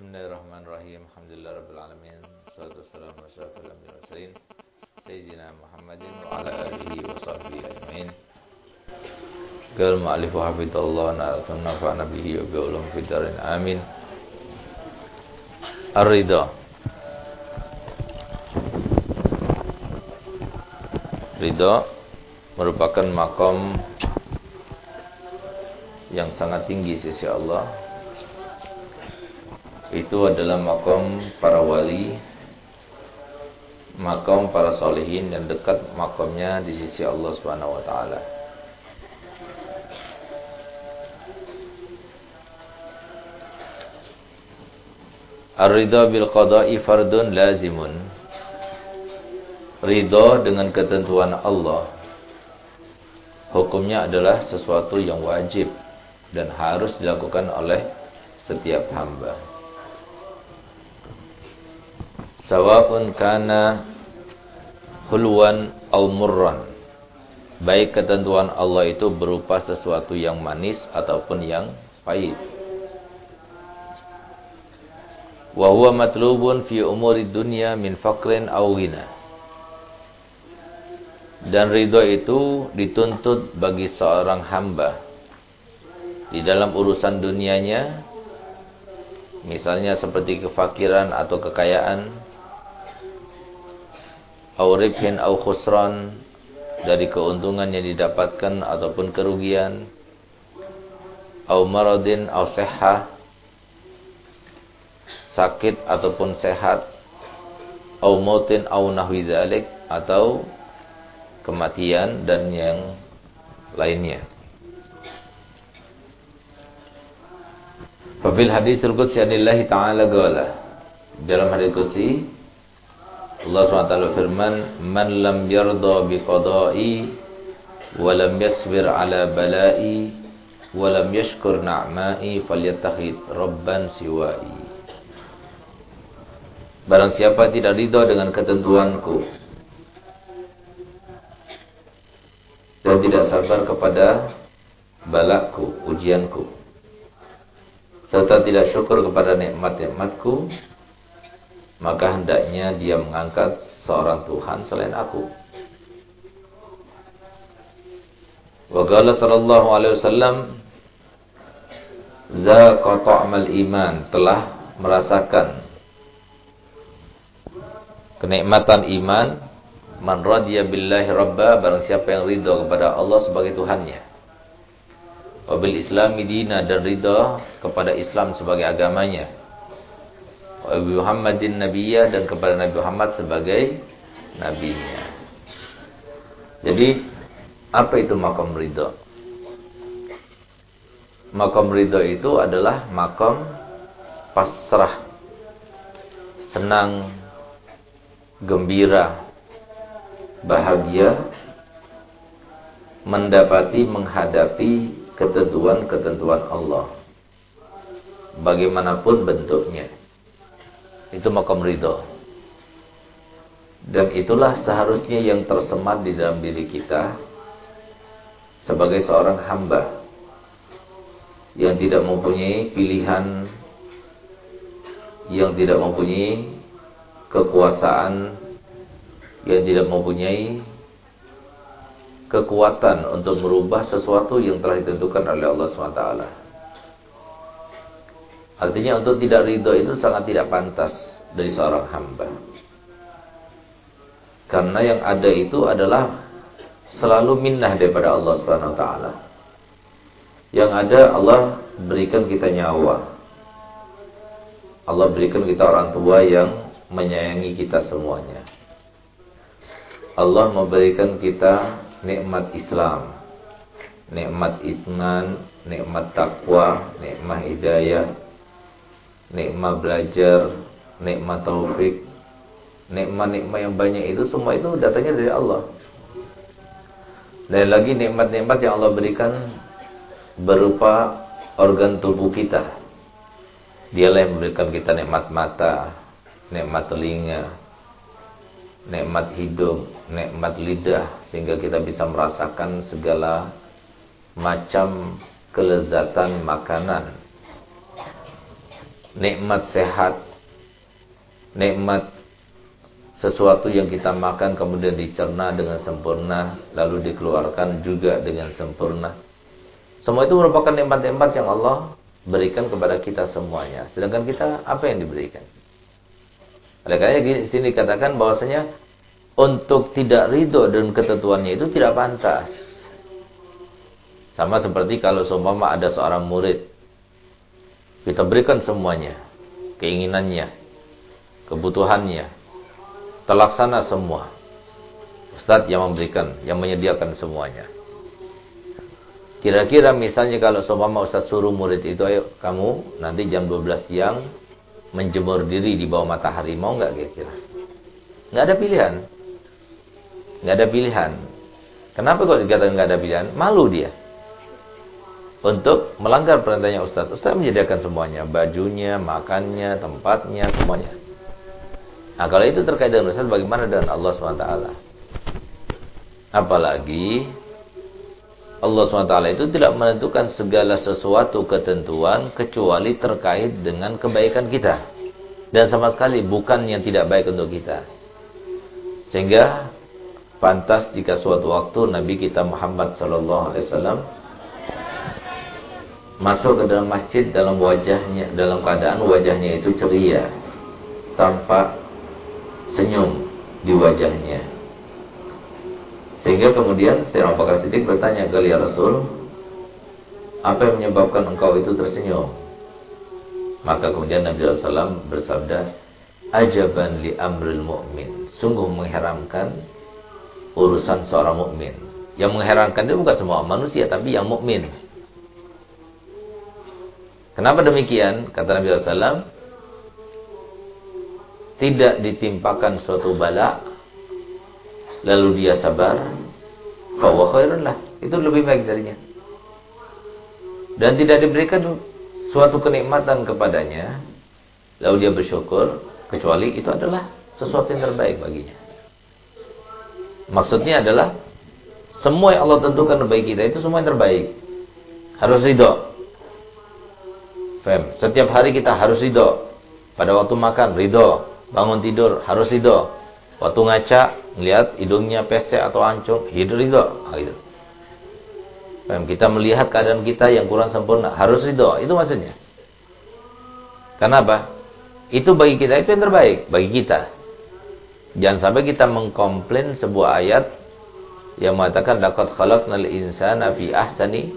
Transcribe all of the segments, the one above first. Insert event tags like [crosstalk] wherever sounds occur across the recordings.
Bismillahirrahmanirrahim. Alhamdulillah rabbil alamin. Wassalatu wassalamu ala mursalin sayyidina Muhammadin wa ala alihi wa sahbihi ajmain. Mu'allif hafidallah wa nafa'ana bihi wa bi ulum fid darin. Amin. Ar-ridha. Ridha merupakan makom yang sangat tinggi sisi Allah itu adalah makom para wali makom para solehin yang dekat makomnya di sisi Allah Subhanahu wa taala. Ar-ridha bil qada'i fardun lazimun. Ridha dengan ketentuan Allah hukumnya adalah sesuatu yang wajib dan harus dilakukan oleh setiap hamba sawa'un kana hulwan au murran. Baik ketentuan Allah itu berupa sesuatu yang manis ataupun yang pahit. Wa huwa matlubun fi umuri dunya min faqrin aw ghina. Dan ridho itu dituntut bagi seorang hamba di dalam urusan dunianya misalnya seperti kefakiran atau kekayaan au ribhin au khusran dari keuntungan yang didapatkan ataupun kerugian. Au maradin au sehat sakit ataupun sehat. Au mautin au nahwi dzalik atau kematian dan yang lainnya. Fafil hadithul qudsi anillahi ta'ala qala dalam hadis qudsi Allah SWT firman Man lam yarda bi qada'i Wa lam yasbir ala bala'i Wa lam yashkur na'ma'i Falyattakhid Rabban siwa'i. Barang siapa tidak ridha dengan ketentuanku Dan tidak sabar kepada Balakku, ujianku Serta tidak syukur kepada nikmat-nikmatku maka hendaknya dia mengangkat seorang Tuhan selain aku. Wa sallallahu alaihi wasallam zaqa iman telah merasakan kenikmatan iman. Man radiya billahi rabba barang siapa yang ridha kepada Allah sebagai Tuhannya. Wabil islami dina dan ridha kepada Islam sebagai agamanya Nabi Muhammadin Nabiya dan kepada Nabi Muhammad sebagai nabinya. Jadi apa itu makam ridho? Makam ridho itu adalah makam pasrah, senang, gembira, bahagia, mendapati menghadapi ketentuan-ketentuan Allah. Bagaimanapun bentuknya. Itu makam ridho. Dan itulah seharusnya yang tersemat di dalam diri kita sebagai seorang hamba yang tidak mempunyai pilihan, yang tidak mempunyai kekuasaan, yang tidak mempunyai kekuatan untuk merubah sesuatu yang telah ditentukan oleh Allah SWT. Artinya untuk tidak ridho itu sangat tidak pantas dari seorang hamba. Karena yang ada itu adalah selalu minnah daripada Allah Subhanahu taala. Yang ada Allah berikan kita nyawa. Allah berikan kita orang tua yang menyayangi kita semuanya. Allah memberikan kita nikmat Islam, nikmat iman, nikmat takwa, nikmat hidayah, nikmat belajar, nikmat taufik, nikmat-nikmat yang banyak itu semua itu datangnya dari Allah. Dan lagi nikmat-nikmat yang Allah berikan berupa organ tubuh kita. Dialah yang memberikan kita nikmat mata, nikmat telinga, nikmat hidung, nikmat lidah sehingga kita bisa merasakan segala macam kelezatan makanan nikmat sehat, nikmat sesuatu yang kita makan kemudian dicerna dengan sempurna, lalu dikeluarkan juga dengan sempurna. Semua itu merupakan nikmat-nikmat yang Allah berikan kepada kita semuanya. Sedangkan kita apa yang diberikan? Oleh karena di sini dikatakan bahwasanya untuk tidak ridho dan ketentuannya itu tidak pantas. Sama seperti kalau seumpama ada seorang murid, kita berikan semuanya, keinginannya, kebutuhannya, terlaksana semua. Ustaz yang memberikan, yang menyediakan semuanya. Kira-kira misalnya kalau seumpama Ustaz suruh murid itu, ayo kamu nanti jam 12 siang menjemur diri di bawah matahari, mau nggak kira-kira? Nggak ada pilihan. Nggak ada pilihan. Kenapa kok dikatakan nggak ada pilihan? Malu dia. Untuk melanggar perintahnya Ustaz. Ustaz menyediakan semuanya. Bajunya, makannya, tempatnya, semuanya. Nah kalau itu terkait dengan Ustaz, bagaimana dengan Allah SWT? Apalagi Allah SWT itu tidak menentukan segala sesuatu ketentuan kecuali terkait dengan kebaikan kita. Dan sama sekali bukan yang tidak baik untuk kita. Sehingga pantas jika suatu waktu Nabi kita Muhammad wasallam masuk ke dalam masjid dalam wajahnya dalam keadaan wajahnya itu ceria tanpa senyum di wajahnya sehingga kemudian Sayyidina Abu Bakar Siddiq bertanya ke ya Rasul, apa yang menyebabkan engkau itu tersenyum? Maka kemudian Nabi SAW bersabda, ajaban li amril mu'min. Sungguh mengherankan urusan seorang mukmin. Yang mengherankan itu bukan semua manusia, tapi yang mukmin. Kenapa demikian? Kata Nabi SAW, tidak ditimpakan suatu bala lalu dia sabar, bahwa khairun lah. Itu lebih baik darinya. Dan tidak diberikan suatu kenikmatan kepadanya, lalu dia bersyukur, kecuali itu adalah sesuatu yang terbaik baginya. Maksudnya adalah semua yang Allah tentukan bagi kita itu semua yang terbaik. Harus ridho. Fem. Setiap hari kita harus ridho. Pada waktu makan ridho, bangun tidur harus ridho. Waktu ngaca, melihat hidungnya pesek atau ancur, hidup ridho. Nah, gitu. Kita melihat keadaan kita yang kurang sempurna, harus ridho. Itu maksudnya. Kenapa? Itu bagi kita itu yang terbaik, bagi kita. Jangan sampai kita mengkomplain sebuah ayat yang mengatakan laqad khalaqnal insana fi ahsani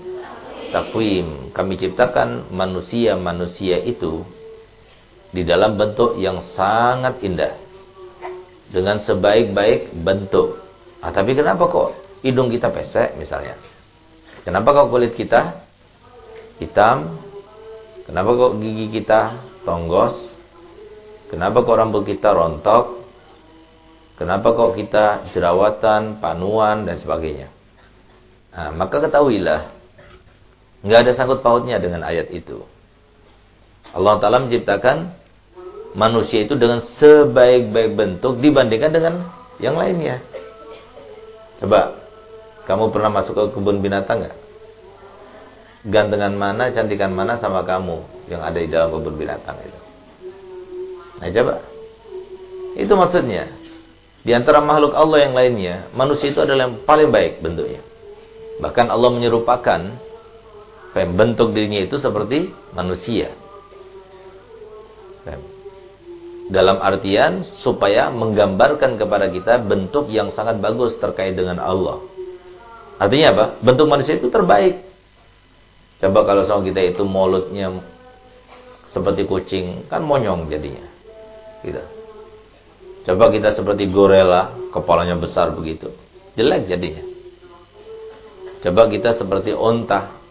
takwim. Kami ciptakan manusia-manusia itu di dalam bentuk yang sangat indah dengan sebaik-baik bentuk. Ah, tapi kenapa kok hidung kita pesek misalnya? Kenapa kok kulit kita hitam? Kenapa kok gigi kita tonggos? Kenapa kok rambut kita rontok? Kenapa kok kita jerawatan, panuan dan sebagainya? Nah, maka ketahuilah nggak ada sangkut pautnya dengan ayat itu. Allah Taala menciptakan manusia itu dengan sebaik-baik bentuk dibandingkan dengan yang lainnya. Coba, kamu pernah masuk ke kebun binatang nggak? Gantengan mana, cantikan mana sama kamu yang ada di dalam kebun binatang itu? Nah, coba. Itu maksudnya. Di antara makhluk Allah yang lainnya, manusia itu adalah yang paling baik bentuknya. Bahkan Allah menyerupakan bentuk dirinya itu seperti manusia. Dalam artian supaya menggambarkan kepada kita bentuk yang sangat bagus terkait dengan Allah. Artinya apa? Bentuk manusia itu terbaik. Coba kalau sama kita itu mulutnya seperti kucing, kan monyong jadinya. Gitu. Coba kita seperti gorila, kepalanya besar begitu. Jelek jadinya. Coba kita seperti onta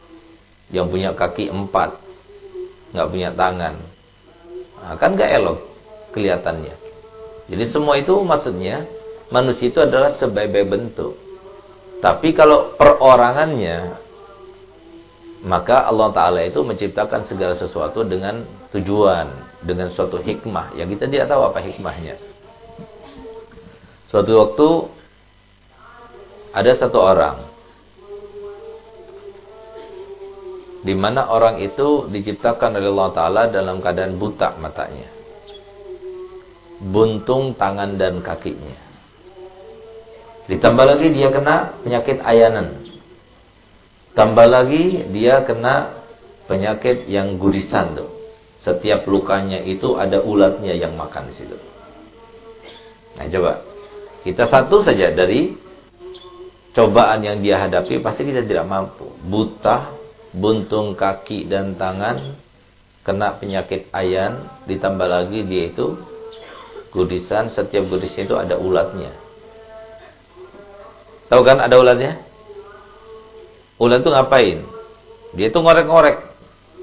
yang punya kaki empat, nggak punya tangan. Nah, kan gak elok kelihatannya. Jadi semua itu maksudnya manusia itu adalah sebaik-baik bentuk. Tapi kalau perorangannya maka Allah Ta'ala itu menciptakan segala sesuatu dengan tujuan, dengan suatu hikmah yang kita tidak tahu apa hikmahnya. Suatu waktu ada satu orang di mana orang itu diciptakan oleh Allah Ta'ala dalam keadaan buta matanya. Buntung tangan dan kakinya. Ditambah lagi dia kena penyakit ayanan. Tambah lagi dia kena penyakit yang gudisan tuh. Setiap lukanya itu ada ulatnya yang makan di situ. Nah coba. Kita satu saja dari cobaan yang dia hadapi pasti kita tidak mampu. Buta, buntung kaki dan tangan, kena penyakit ayan, ditambah lagi dia itu gudisan, setiap gudisnya itu ada ulatnya. Tahu kan ada ulatnya? Ulat itu ngapain? Dia itu ngorek-ngorek.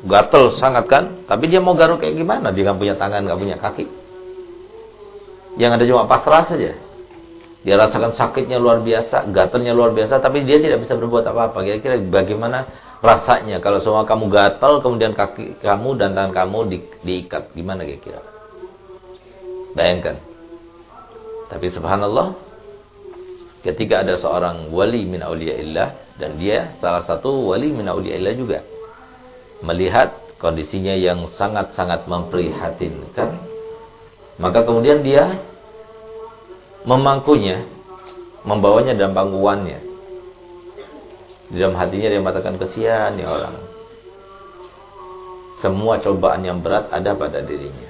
Gatel sangat kan? Tapi dia mau garuk kayak gimana? Dia nggak punya tangan, nggak punya kaki. Yang ada cuma pasrah saja. Dia rasakan sakitnya luar biasa, gatalnya luar biasa, tapi dia tidak bisa berbuat apa-apa. Kira-kira bagaimana rasanya kalau semua kamu gatal, kemudian kaki kamu dan tangan kamu di, diikat. Gimana kira-kira? Bayangkan. Tapi subhanallah, ketika ada seorang wali min awliyaillah, dan dia salah satu wali min awliyaillah juga, melihat kondisinya yang sangat-sangat memprihatinkan, maka kemudian dia memangkunya, membawanya dalam pangkuannya. Di dalam hatinya dia mengatakan kesian ya orang. Semua cobaan yang berat ada pada dirinya.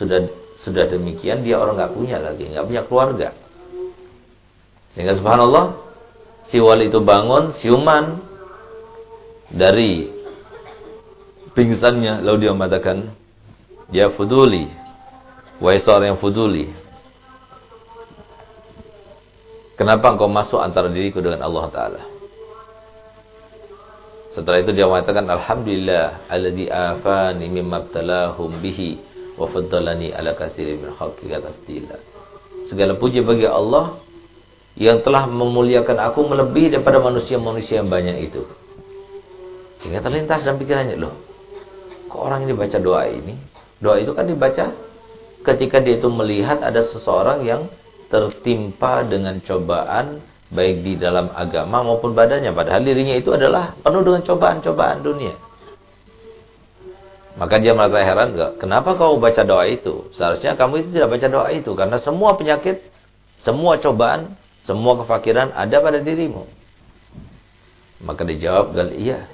Sudah sudah demikian dia orang nggak punya lagi, nggak punya keluarga. Sehingga subhanallah si wali itu bangun siuman dari pingsannya lalu dia mengatakan ya fuduli wahai seorang yang fuduli Kenapa engkau masuk antara diriku dengan Allah Ta'ala? Setelah itu dia mengatakan Alhamdulillah alladhi afani mimma btalahum bihi wa faddalani ala katsirin min khalqi. Segala puji bagi Allah yang telah memuliakan aku melebihi daripada manusia-manusia yang banyak itu. Sehingga terlintas dalam pikirannya, loh, kok orang ini baca doa ini? Doa itu kan dibaca ketika dia itu melihat ada seseorang yang tertimpa dengan cobaan baik di dalam agama maupun badannya. Padahal dirinya itu adalah penuh dengan cobaan-cobaan dunia. Maka dia merasa heran enggak kenapa kau baca doa itu? Seharusnya kamu itu tidak baca doa itu. Karena semua penyakit semua cobaan semua kefakiran ada pada dirimu. Maka dijawab gal iya.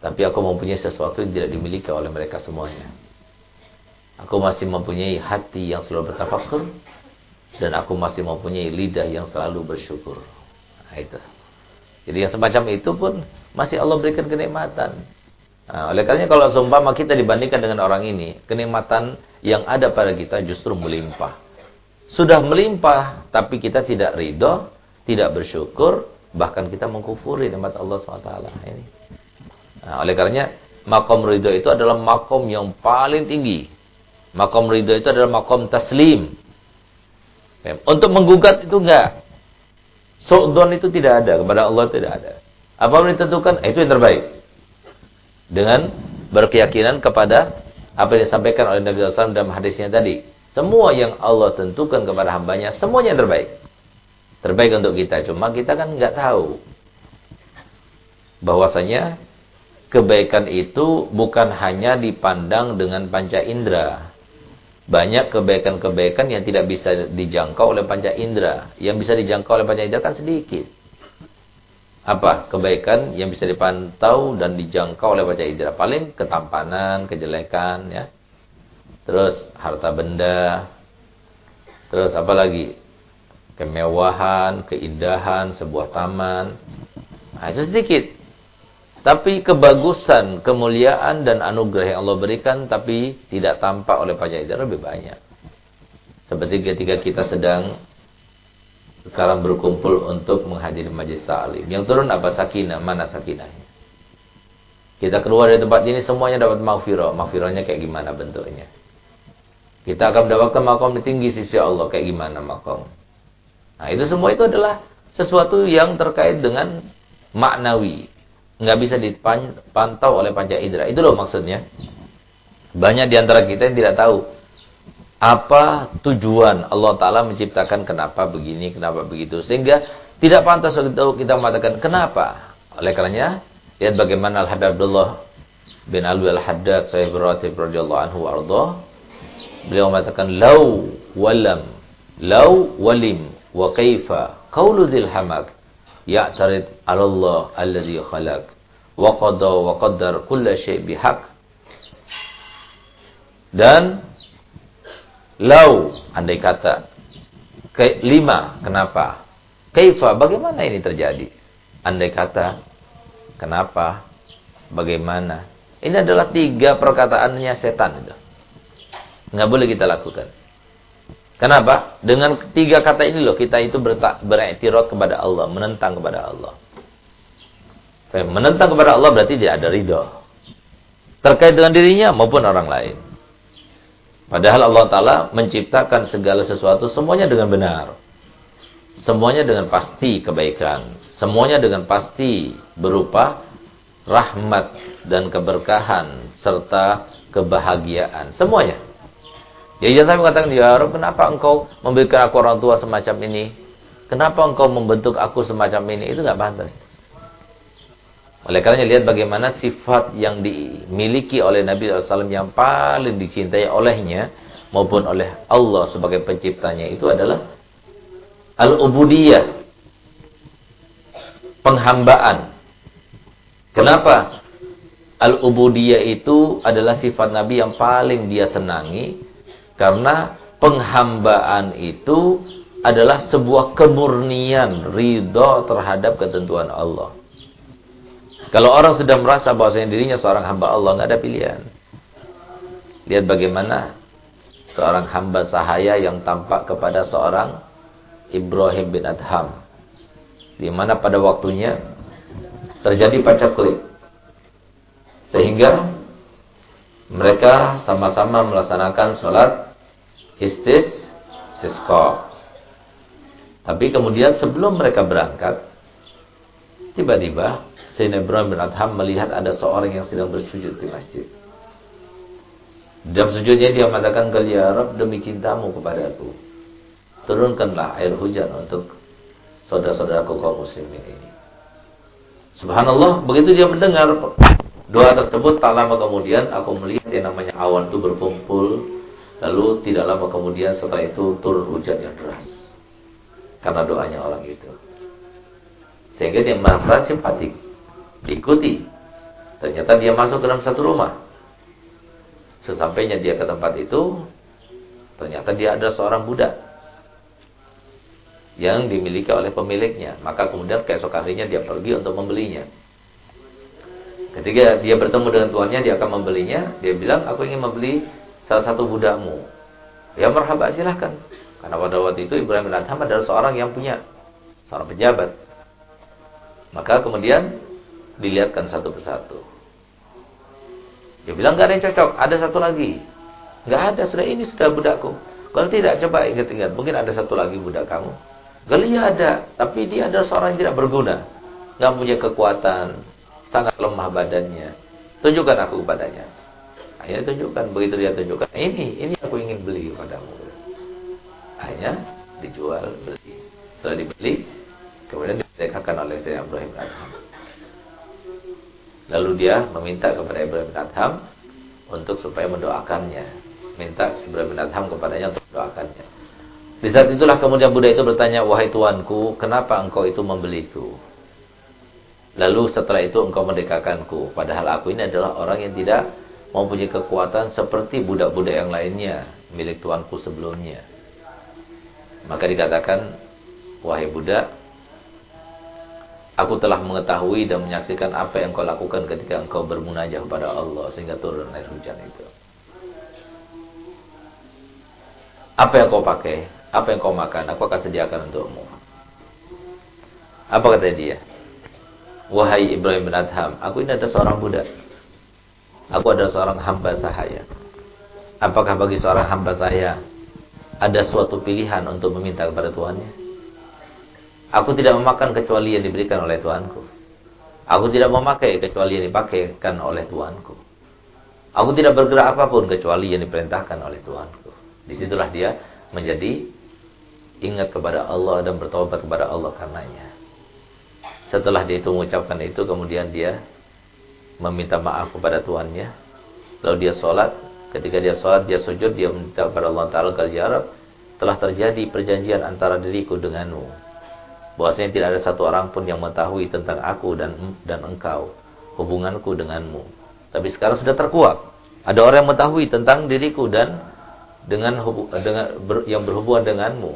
Tapi aku mempunyai sesuatu yang tidak dimiliki oleh mereka semuanya. Aku masih mempunyai hati yang selalu bertafakur dan aku masih mempunyai lidah yang selalu bersyukur. Nah, itu. Jadi yang semacam itu pun masih Allah berikan kenikmatan. Nah, oleh karenanya kalau seumpama kita dibandingkan dengan orang ini, kenikmatan yang ada pada kita justru melimpah. Sudah melimpah, tapi kita tidak ridho, tidak bersyukur, bahkan kita mengkufuri nikmat Allah SWT. Ini. Nah, oleh karenanya, makom ridho itu adalah makom yang paling tinggi. Makom ridho itu adalah makom taslim. Untuk menggugat itu enggak. Su'don itu tidak ada. Kepada Allah tidak ada. Apa yang ditentukan? Itu yang terbaik. Dengan berkeyakinan kepada apa yang disampaikan oleh Nabi SAW dalam hadisnya tadi. Semua yang Allah tentukan kepada hambanya, semuanya terbaik. Terbaik untuk kita. Cuma kita kan enggak tahu. Bahwasanya kebaikan itu bukan hanya dipandang dengan panca indera banyak kebaikan-kebaikan yang tidak bisa dijangkau oleh panca indera. Yang bisa dijangkau oleh panca indera kan sedikit. Apa kebaikan yang bisa dipantau dan dijangkau oleh panca indera? Paling ketampanan, kejelekan, ya. Terus harta benda. Terus apa lagi? Kemewahan, keindahan, sebuah taman. Nah, itu sedikit. Tapi kebagusan, kemuliaan dan anugerah yang Allah berikan tapi tidak tampak oleh panjang lebih banyak. Seperti ketika kita sedang sekarang berkumpul untuk menghadiri majlis ta'lim. Yang turun apa? Sakinah. Mana sakinahnya? Kita keluar dari tempat ini semuanya dapat maghfirah. Maghfirahnya kayak gimana bentuknya? Kita akan mendapatkan makom tinggi sisi Allah. Kayak gimana makom? Nah itu semua itu adalah sesuatu yang terkait dengan maknawi nggak bisa dipantau oleh panca indera. Itu loh maksudnya. Banyak di antara kita yang tidak tahu apa tujuan Allah Ta'ala menciptakan kenapa begini, kenapa begitu. Sehingga tidak pantas untuk kita mengatakan kenapa. Oleh karenanya, Lihat bagaimana Al-Habib Abdullah bin Alwi Al-Haddad saya beratib radhiyallahu anhu arda. Beliau mengatakan lau walam lau walim wa kaifa qawlu dzil hamak ya'tarid 'ala Allah alladhi khalaq. Wa qada wa qaddar kulla syai' bihaq. Dan lau andai kata ke, lima kenapa? Kaifa bagaimana ini terjadi? Andai kata kenapa? Bagaimana? Ini adalah tiga perkataannya setan itu. Nggak boleh kita lakukan Kenapa? Dengan tiga kata ini loh kita itu beriktirad kepada Allah, menentang kepada Allah. Menentang kepada Allah berarti dia ada ridho. Terkait dengan dirinya maupun orang lain. Padahal Allah Ta'ala menciptakan segala sesuatu semuanya dengan benar. Semuanya dengan pasti kebaikan. Semuanya dengan pasti berupa rahmat dan keberkahan serta kebahagiaan. Semuanya. Ya jangan sampai mengatakan, Ya Rabb, kenapa engkau memberikan aku orang tua semacam ini? Kenapa engkau membentuk aku semacam ini? Itu nggak pantas. Oleh karena lihat bagaimana sifat yang dimiliki oleh Nabi SAW yang paling dicintai olehnya maupun oleh Allah sebagai penciptanya itu adalah al-ubudiyah. Penghambaan. Kenapa? Al-ubudiyah itu adalah sifat Nabi yang paling dia senangi karena penghambaan itu adalah sebuah kemurnian ridho terhadap ketentuan Allah. Kalau orang sudah merasa bahwa dirinya seorang hamba Allah, nggak ada pilihan. Lihat bagaimana seorang hamba sahaya yang tampak kepada seorang Ibrahim bin Adham. Di mana pada waktunya terjadi pacaklik. Sehingga mereka sama-sama melaksanakan sholat istis sisko. Tapi kemudian sebelum mereka berangkat, tiba-tiba Sayyidina bin Adham melihat ada seorang yang sedang bersujud di masjid. Dalam sujudnya dia mengatakan, Ya Rabb demi cintamu kepada aku, turunkanlah air hujan untuk saudara-saudaraku kaum muslimin ini. Subhanallah, begitu dia mendengar doa tersebut, tak lama kemudian aku melihat yang namanya awan itu berkumpul Lalu tidak lama kemudian setelah itu turun hujan yang deras. Karena doanya orang itu. Sehingga dia merasa simpatik. Diikuti. Ternyata dia masuk ke dalam satu rumah. Sesampainya dia ke tempat itu, ternyata dia ada seorang budak yang dimiliki oleh pemiliknya. Maka kemudian keesok harinya dia pergi untuk membelinya. Ketika dia bertemu dengan tuannya, dia akan membelinya. Dia bilang, aku ingin membeli salah satu budakmu. Ya merhaba silahkan. Karena pada waktu itu Ibrahim bin Adham adalah seorang yang punya seorang pejabat. Maka kemudian dilihatkan satu persatu. Dia bilang gak ada yang cocok, ada satu lagi. Gak ada, sudah ini sudah budakku. Kalau tidak, coba ingat-ingat. Mungkin ada satu lagi budak kamu. Kalau ada, tapi dia adalah seorang yang tidak berguna. Gak punya kekuatan, sangat lemah badannya. Tunjukkan aku kepadanya. Akhirnya tunjukkan, begitu dia tunjukkan, ini, ini aku ingin beli padamu. Akhirnya dijual, beli. Setelah dibeli, kemudian didekatkan oleh Sayyidina Ibrahim Adham. Lalu dia meminta kepada Ibrahim Adham untuk supaya mendoakannya. Minta Ibrahim Adham kepadanya untuk mendoakannya. Di saat itulah kemudian Buddha itu bertanya, Wahai tuanku, kenapa engkau itu membeliku? Lalu setelah itu engkau mendekakanku. Padahal aku ini adalah orang yang tidak mempunyai kekuatan seperti budak-budak yang lainnya milik tuanku sebelumnya. Maka dikatakan, wahai budak, aku telah mengetahui dan menyaksikan apa yang kau lakukan ketika engkau bermunajah kepada Allah sehingga turun air hujan itu. Apa yang kau pakai, apa yang kau makan, aku akan sediakan untukmu. Apa kata dia? Wahai Ibrahim bin Adham, aku ini ada seorang budak Aku adalah seorang hamba sahaya. Apakah bagi seorang hamba saya ada suatu pilihan untuk meminta kepada Tuhannya? Aku tidak memakan kecuali yang diberikan oleh Tuanku. Aku tidak memakai kecuali yang dipakaikan oleh Tuanku. Aku tidak bergerak apa pun kecuali yang diperintahkan oleh Tuanku. Di situlah dia menjadi ingat kepada Allah dan bertobat kepada Allah karenanya. Setelah dia itu mengucapkan itu, kemudian dia meminta maaf kepada Tuhannya. Lalu dia sholat. Ketika dia sholat, dia sujud, dia meminta kepada Allah Ta'ala ya telah terjadi perjanjian antara diriku denganmu. Bahwasanya tidak ada satu orang pun yang mengetahui tentang aku dan dan engkau, hubunganku denganmu. Tapi sekarang sudah terkuat. Ada orang yang mengetahui tentang diriku dan dengan, dengan ber, yang berhubungan denganmu.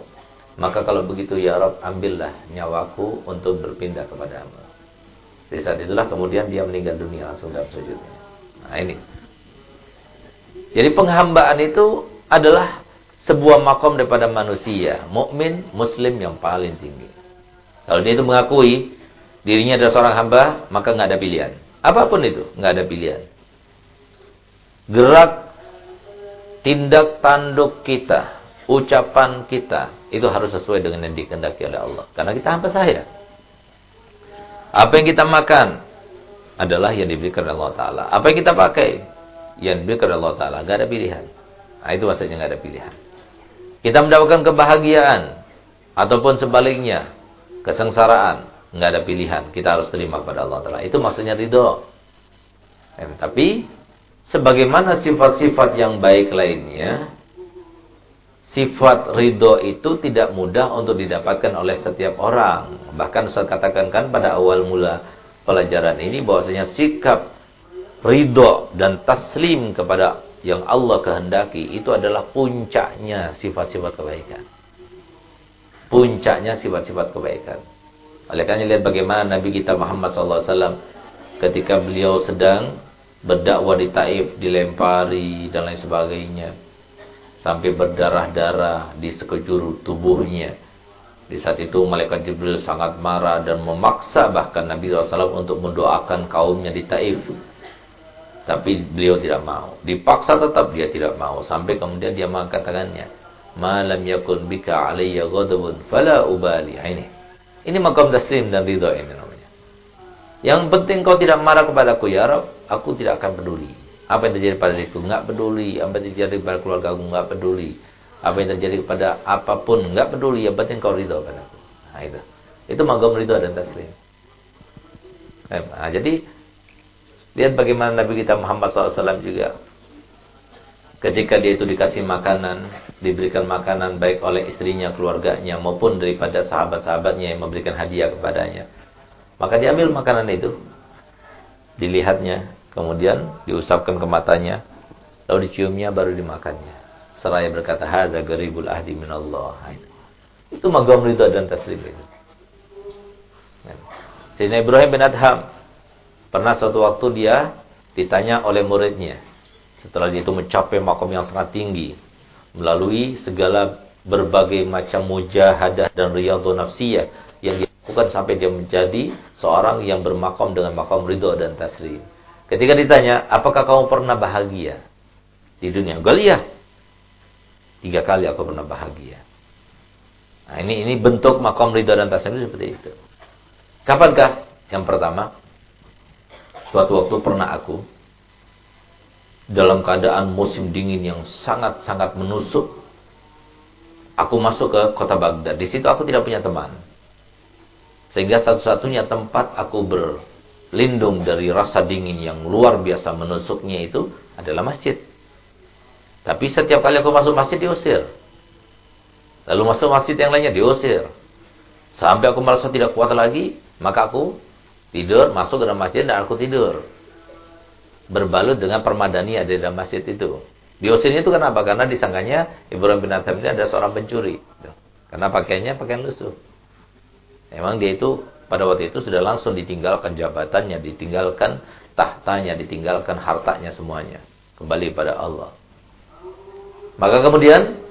Maka kalau begitu ya Rob, ambillah nyawaku untuk berpindah kepadamu. Di saat itulah kemudian dia meninggal dunia langsung dalam sujudnya. Nah ini. Jadi penghambaan itu adalah sebuah makom daripada manusia, mukmin, muslim yang paling tinggi. Kalau dia itu mengakui dirinya adalah seorang hamba, maka nggak ada pilihan. Apa pun itu, nggak ada pilihan. Gerak, tindak tanduk kita, ucapan kita, itu harus sesuai dengan yang dikehendaki oleh Allah. Karena kita hamba saya. Apa yang kita makan adalah yang diberikan oleh Allah Ta'ala. Apa yang kita pakai yang diberikan oleh Allah Ta'ala. Gak ada pilihan. Nah, itu maksudnya gak ada pilihan. Kita mendapatkan kebahagiaan. Ataupun sebaliknya. Kesengsaraan. Gak ada pilihan. Kita harus terima kepada Allah Ta'ala. Itu maksudnya ridho. Eh, tapi, sebagaimana sifat-sifat yang baik lainnya, sifat ridho itu tidak mudah untuk didapatkan oleh setiap orang. Bahkan saya katakan kan pada awal mula pelajaran ini bahwasanya sikap ridho dan taslim kepada yang Allah kehendaki itu adalah puncaknya sifat-sifat kebaikan. Puncaknya sifat-sifat kebaikan. Oleh karena lihat bagaimana Nabi kita Muhammad SAW ketika beliau sedang berdakwah di Taif, dilempari dan lain sebagainya sampai berdarah-darah di sekujur tubuhnya. Di saat itu malaikat Jibril sangat marah dan memaksa bahkan Nabi SAW untuk mendoakan kaumnya di Taif. Tapi beliau tidak mau. Dipaksa tetap dia tidak mau. Sampai kemudian dia mengangkat tangannya. Malam yakun bika alaiya ghadabun fala ubali. Ini. Ini makam taslim dan ridho ini namanya. Yang penting kau tidak marah kepadaku ya Rab. Aku tidak akan peduli. Apa yang terjadi pada diriku nggak peduli, apa yang terjadi pada keluarga aku nggak peduli. Apa yang terjadi kepada apa pun nggak peduli, yang penting kau ridho padaku. Nah itu. Itu magam ridho dan taslim. Nah, jadi lihat bagaimana Nabi kita Muhammad SAW juga ketika dia itu dikasih makanan, diberikan makanan baik oleh istrinya, keluarganya maupun daripada sahabat-sahabatnya yang memberikan hadiah kepadanya. Maka diambil makanan itu, dilihatnya, Kemudian diusapkan ke matanya, lalu diciumnya baru dimakannya. Seraya berkata, "Hadza garibul ahdi minallah." Nah, itu magam ridha dan taslim itu. Sayyidina Ibrahim bin Adham pernah suatu waktu dia ditanya oleh muridnya setelah dia itu mencapai makam yang sangat tinggi melalui segala berbagai macam mujahadah dan riyadhah nafsiyah yang dilakukan sampai dia menjadi seorang yang bermakam dengan makam ridho dan taslim. Ketika ditanya, apakah kamu pernah bahagia di dunia? Gal iya. Tiga kali aku pernah bahagia. Nah, ini ini bentuk makom ridha dan tasawuf seperti itu. Kapankah? Yang pertama, suatu waktu pernah aku dalam keadaan musim dingin yang sangat-sangat menusuk. Aku masuk ke kota Baghdad. Di situ aku tidak punya teman. Sehingga satu-satunya tempat aku ber lindung dari rasa dingin yang luar biasa menusuknya itu adalah masjid. Tapi setiap kali aku masuk masjid diusir. Lalu masuk masjid yang lainnya diusir. Sampai aku merasa tidak kuat lagi, maka aku tidur, masuk ke dalam masjid dan aku tidur. Berbalut dengan permadani ada di dalam masjid itu. Diusirnya itu kenapa? Karena disangkanya Ibrahim bin Adham ini ada seorang pencuri. Karena pakaiannya pakaian lusuh. Memang dia itu pada waktu itu sudah langsung ditinggalkan jabatannya, ditinggalkan tahtanya, ditinggalkan hartanya semuanya. Kembali pada Allah. Maka kemudian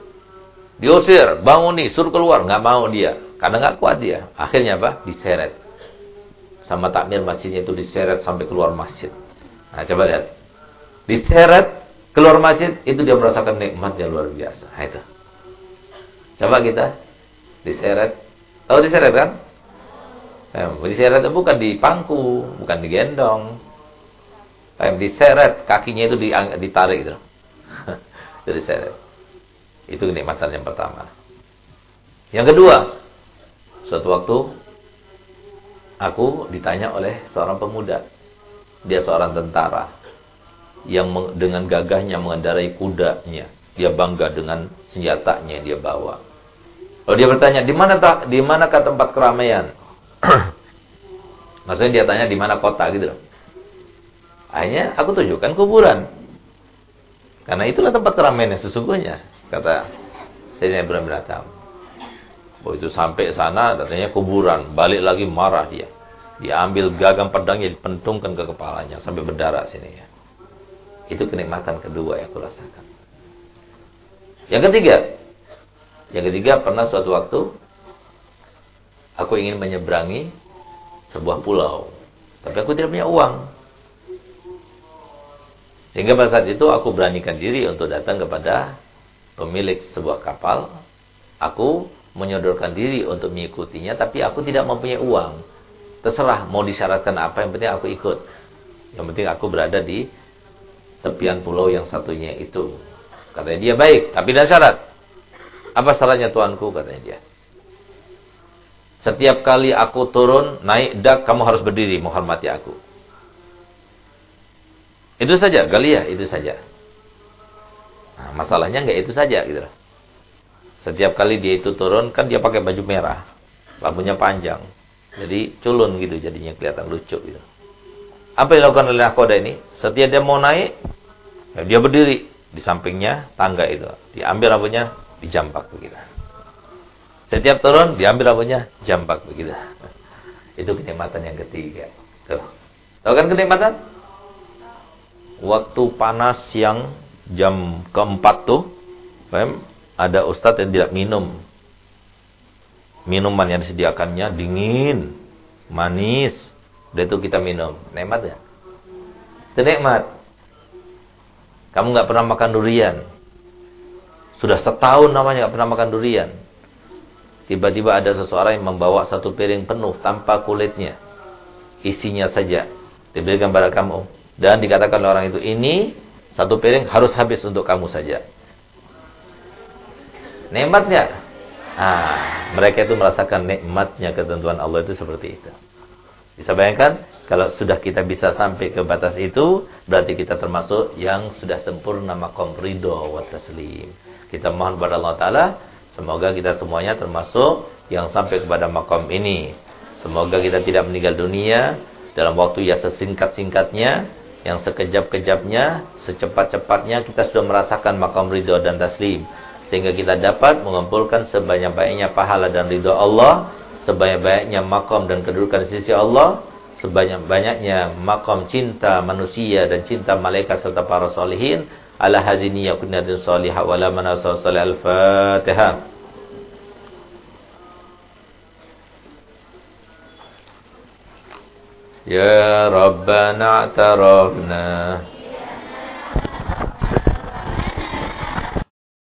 diusir, bangun nih, suruh keluar, nggak mau dia, karena nggak kuat dia. Akhirnya apa? Diseret. Sama takmir masjidnya itu diseret sampai keluar masjid. Nah, coba lihat. Diseret keluar masjid, itu dia merasakan nikmat yang luar biasa. Nah, itu. Coba kita diseret. Tahu diseret kan? Eh, diseret itu bukan di pangku, bukan digendong. Eh, diseret, kakinya itu ditarik itu. [laughs] itu diseret. Itu kenikmatan yang pertama. Yang kedua, suatu waktu aku ditanya oleh seorang pemuda. dia seorang tentara yang dengan gagahnya mengendarai kudanya. Dia bangga dengan senjatanya yang dia bawa. Lalu dia bertanya, di mana di manakah tempat keramaian? [clears throat] Maksudnya dia tanya di mana kota gitu loh. Akhirnya aku tunjukkan kuburan. Karena itulah tempat keramaian yang sesungguhnya, kata Sayyidina Ibrahim bin Atam. Begitu sampai sana, katanya kuburan. Balik lagi marah dia. Dia ambil gagang pedangnya, dipentungkan ke kepalanya. Sampai berdarah sini ya. Itu kenikmatan kedua yang aku rasakan. Yang ketiga. Yang ketiga, pernah suatu waktu. Aku ingin menyeberangi sebuah pulau. Tapi aku tidak punya uang. Sehingga pada saat itu aku beranikan diri untuk datang kepada pemilik sebuah kapal. Aku menyodorkan diri untuk mengikutinya, tapi aku tidak mempunyai uang. Terserah mau disyaratkan apa, yang penting aku ikut. Yang penting aku berada di tepian pulau yang satunya itu. Katanya dia baik, tapi dan syarat. Apa syaratnya tuanku? Katanya dia. Setiap kali aku turun, naik dak, kamu harus berdiri menghormati aku. Itu saja, Galia, itu saja. Nah, masalahnya enggak itu saja gitu. Setiap kali dia itu turun kan dia pakai baju merah. Lampunya panjang. Jadi culun gitu jadinya kelihatan lucu gitu. Apa yang dilakukan oleh nakoda ini? Setiap dia mau naik, ya dia berdiri di sampingnya tangga itu. Diambil lampunya, dijampak begitu. Setiap turun, diambil lampunya, jampak begitu. Itu kenikmatan yang ketiga. Tuh. Tahu kan kenikmatan? Waktu panas yang jam keempat tuh, ada ustadz yang tidak minum. Minuman yang disediakannya dingin, manis. Dan itu kita minum. Nikmat ya? Itu nikmat. Kamu nggak pernah makan durian. Sudah setahun namanya nggak pernah makan durian. Tiba-tiba ada seseorang yang membawa satu piring penuh tanpa kulitnya. Isinya saja. Diberikan pada kamu. Dan dikatakan oleh orang itu, ini satu piring harus habis untuk kamu saja. Nikmat nggak? Ah, mereka itu merasakan nikmatnya ketentuan Allah itu seperti itu. Bisa bayangkan kalau sudah kita bisa sampai ke batas itu, berarti kita termasuk yang sudah sempurna makom ridho wa taslim. Kita mohon kepada Allah Taala, semoga kita semuanya termasuk yang sampai kepada makom ini. Semoga kita tidak meninggal dunia dalam waktu yang sesingkat-singkatnya, yang sekejap-kejapnya, secepat-cepatnya kita sudah merasakan makom ridho dan taslim sehingga kita dapat mengumpulkan sebanyak-banyaknya pahala dan ridha Allah, sebanyak-banyaknya makom dan kedudukan sisi Allah, sebanyak-banyaknya makom cinta manusia dan cinta malaikat serta para على هذه النية كنا دين صالحة ولا مناصر صلى الفاتحة يا ربنا اعترفنا